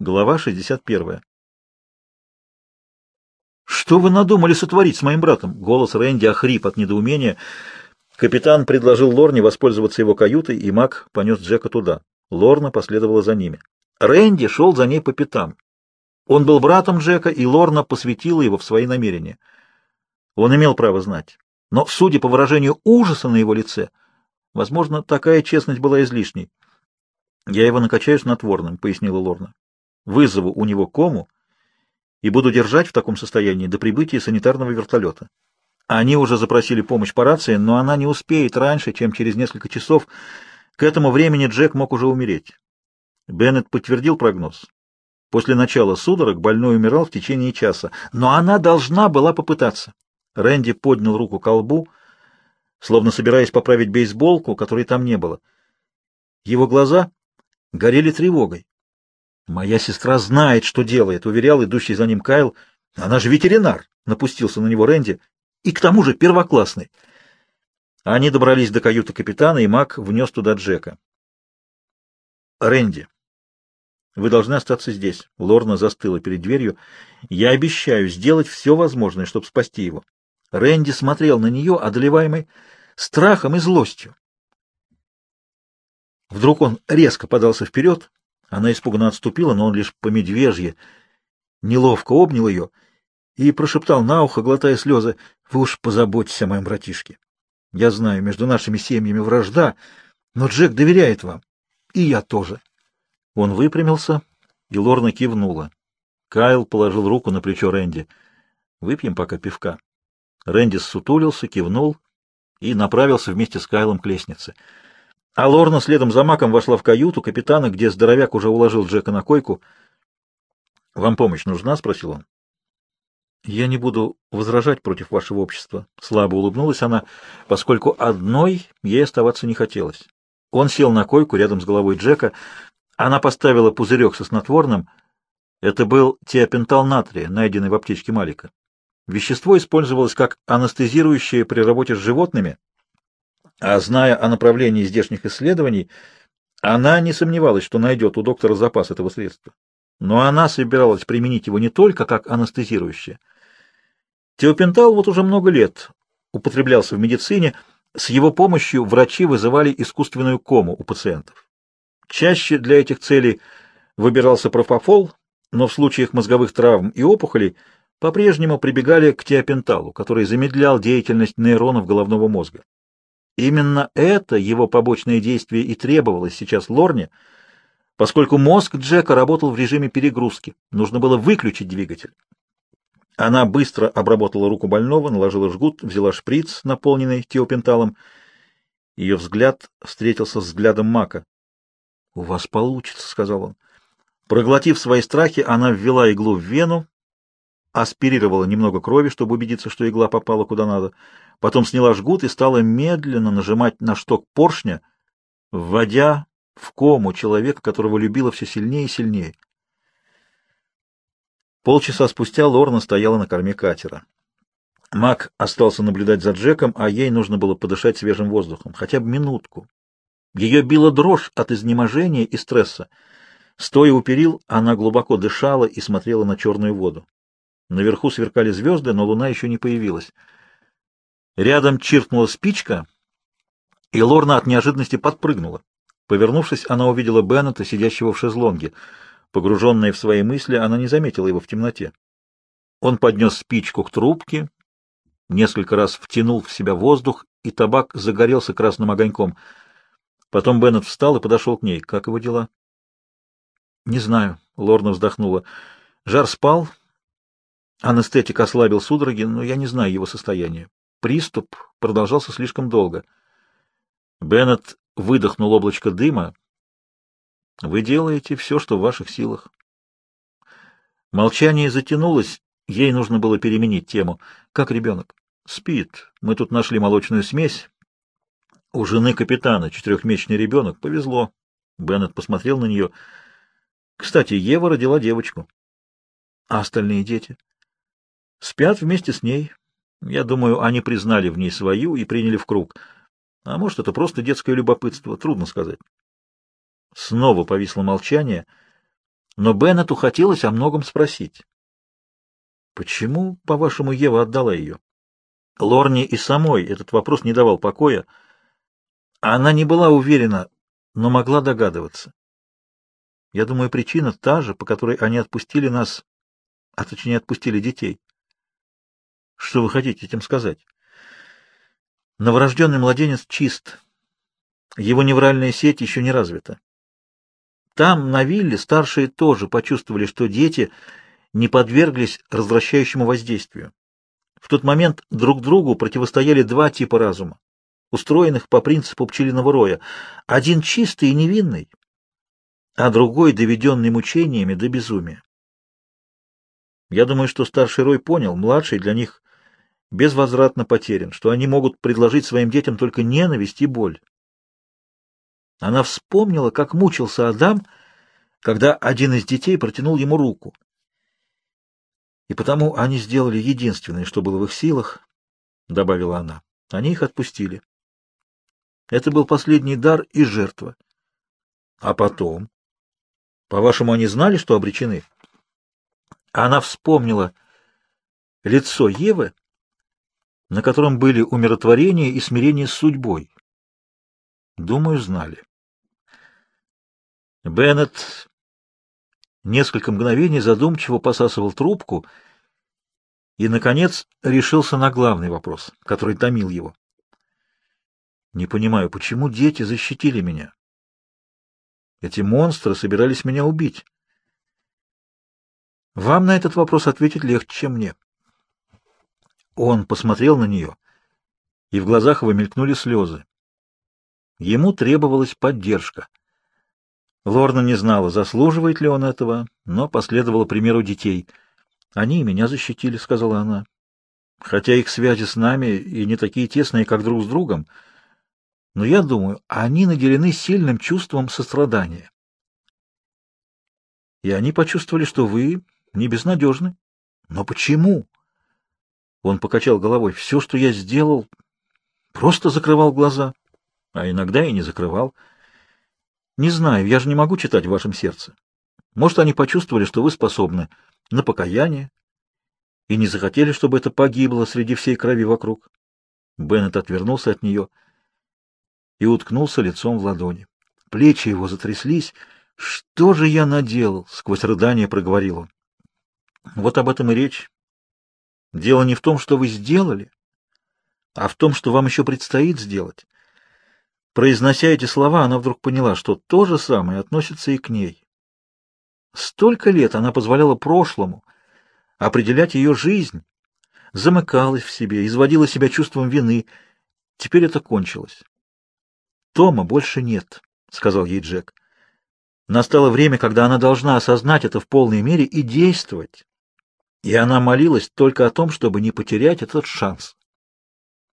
Глава 61. «Что вы надумали сотворить с моим братом?» Голос Рэнди охрип от недоумения. Капитан предложил Лорне воспользоваться его каютой, и маг понес Джека туда. Лорна последовала за ними. Рэнди шел за ней по пятам. Он был братом Джека, и Лорна посвятила его в свои намерения. Он имел право знать. Но, судя по выражению ужаса на его лице, возможно, такая честность была излишней. «Я его накачаю снотворным», — пояснила Лорна. Вызову у него кому и буду держать в таком состоянии до прибытия санитарного вертолета. Они уже запросили помощь по рации, но она не успеет раньше, чем через несколько часов. К этому времени Джек мог уже умереть. Беннет подтвердил прогноз. После начала судорог больной умирал в течение часа, но она должна была попытаться. Рэнди поднял руку к колбу, словно собираясь поправить бейсболку, которой там не было. Его глаза горели тревогой. «Моя сестра знает, что делает», — уверял идущий за ним Кайл. «Она же ветеринар», — напустился на него Рэнди. «И к тому же первоклассный». Они добрались до каюты капитана, и Мак внес туда Джека. «Рэнди, вы должны остаться здесь». Лорна застыла перед дверью. «Я обещаю сделать все возможное, чтобы спасти его». Рэнди смотрел на нее, одолеваемый страхом и злостью. Вдруг он резко подался вперед, она испуганно отступила, но он лишь по медвежье неловко обнял ее и прошептал на ухо, глотая слезы, «Вы уж позаботьтесь о моем братишке. Я знаю, между нашими семьями вражда, но Джек доверяет вам. И я тоже». Он выпрямился, и Лорна кивнула. Кайл положил руку на плечо Рэнди. «Выпьем пока пивка». Рэнди сутулился, кивнул и направился вместе с Кайлом к лестнице. А Лорна следом за Маком вошла в каюту капитана, где здоровяк уже уложил Джека на койку. — Вам помощь нужна? — спросил он. — Я не буду возражать против вашего общества. Слабо улыбнулась она, поскольку одной ей оставаться не хотелось. Он сел на койку рядом с головой Джека. Она поставила пузырек со снотворным. Это был теопентал натрия, найденный в аптечке Малика. Вещество использовалось как анестезирующее при работе с животными — а зная о направлении здешних исследований, она не сомневалась, что найдет у доктора запас этого средства. Но она собиралась применить его не только как анестезирующее. Теопентал вот уже много лет употреблялся в медицине, с его помощью врачи вызывали искусственную кому у пациентов. Чаще для этих целей выбирался профофол, но в случаях мозговых травм и опухолей по-прежнему прибегали к теопенталу, который замедлял деятельность нейронов головного мозга. Именно это его побочное действие и требовалось сейчас Лорне, поскольку мозг Джека работал в режиме перегрузки. Нужно было выключить двигатель. Она быстро обработала руку больного, наложила жгут, взяла шприц, наполненный теопенталом. Ее взгляд встретился с взглядом Мака. — У вас получится, — сказал он. Проглотив свои страхи, она ввела иглу в вену, аспирировала немного крови, чтобы убедиться, что игла попала куда надо, потом сняла жгут и стала медленно нажимать на шток поршня, вводя в кому человека, которого любила все сильнее и сильнее. Полчаса спустя Лорна стояла на корме катера. Мак остался наблюдать за Джеком, а ей нужно было подышать свежим воздухом, хотя бы минутку. Ее била дрожь от изнеможения и стресса. Стоя у перил, она глубоко дышала и смотрела на черную воду. Наверху сверкали звезды, но луна еще не появилась. Рядом чиркнула спичка, и Лорна от неожиданности подпрыгнула. Повернувшись, она увидела Беннета, сидящего в шезлонге. Погруженная в свои мысли, она не заметила его в темноте. Он поднес спичку к трубке, несколько раз втянул в себя воздух, и табак загорелся красным огоньком. Потом Беннет встал и подошел к ней. Как его дела? — Не знаю, — Лорна вздохнула. Жар спал, Анестетик ослабил судороги, но я не знаю его состояние. Приступ продолжался слишком долго. Беннет выдохнул облачко дыма. Вы делаете все, что в ваших силах. Молчание затянулось, ей нужно было переменить тему. Как ребенок? Спит. Мы тут нашли молочную смесь. У жены капитана четырехмесячный ребенок. Повезло. Беннет посмотрел на нее. Кстати, Ева родила девочку. А остальные дети? Спят вместе с ней. Я думаю, они признали в ней свою и приняли в круг. А может, это просто детское любопытство, трудно сказать. Снова повисло молчание. Но Беннету хотелось о многом спросить. Почему, по-вашему, Ева отдала ее? Лорне и самой этот вопрос не давал покоя. Она не была уверена, но могла догадываться. Я думаю, причина та же, по которой они отпустили нас, а точнее отпустили детей. Что вы хотите этим сказать? Новорожденный младенец чист. Его невральная сеть еще не развита. Там, на вилле, старшие тоже почувствовали, что дети не подверглись развращающему воздействию. В тот момент друг другу противостояли два типа разума, устроенных по принципу пчелиного роя. Один чистый и невинный, а другой доведенный мучениями до безумия. Я думаю, что старший Рой понял, младший для них безвозвратно потерян, что они могут предложить своим детям только ненависть и боль. Она вспомнила, как мучился Адам, когда один из детей протянул ему руку. И потому они сделали единственное, что было в их силах, — добавила она. Они их отпустили. Это был последний дар и жертва. А потом? По-вашему, они знали, что обречены? Она вспомнила лицо Евы, на котором были умиротворение и смирение с судьбой. Думаю, знали. Беннет несколько мгновений задумчиво посасывал трубку и, наконец, решился на главный вопрос, который томил его. Не понимаю, почему дети защитили меня? Эти монстры собирались меня убить. Вам на этот вопрос ответить легче, чем мне. Он посмотрел на нее, и в глазах его мелькнули слезы. Ему требовалась поддержка. Лорна не знала, заслуживает ли он этого, но последовала примеру детей. «Они меня защитили», — сказала она. «Хотя их связи с нами и не такие тесные, как друг с другом, но я думаю, они наделены сильным чувством сострадания. И они почувствовали, что вы не безнадежны. Но почему?» Он покачал головой. «Все, что я сделал, просто закрывал глаза, а иногда и не закрывал». Не знаю, я же не могу читать в вашем сердце. Может, они почувствовали, что вы способны на покаяние и не захотели, чтобы это погибло среди всей крови вокруг. Беннет отвернулся от нее и уткнулся лицом в ладони. Плечи его затряслись. «Что же я наделал?» — сквозь рыдание проговорил он. «Вот об этом и речь. Дело не в том, что вы сделали, а в том, что вам еще предстоит сделать. Произнося эти слова, она вдруг поняла, что то же самое относится и к ней. Столько лет она позволяла прошлому определять ее жизнь, замыкалась в себе, изводила себя чувством вины. Теперь это кончилось. «Тома больше нет», — сказал ей Джек. Настало время, когда она должна осознать это в полной мере и действовать. И она молилась только о том, чтобы не потерять этот шанс.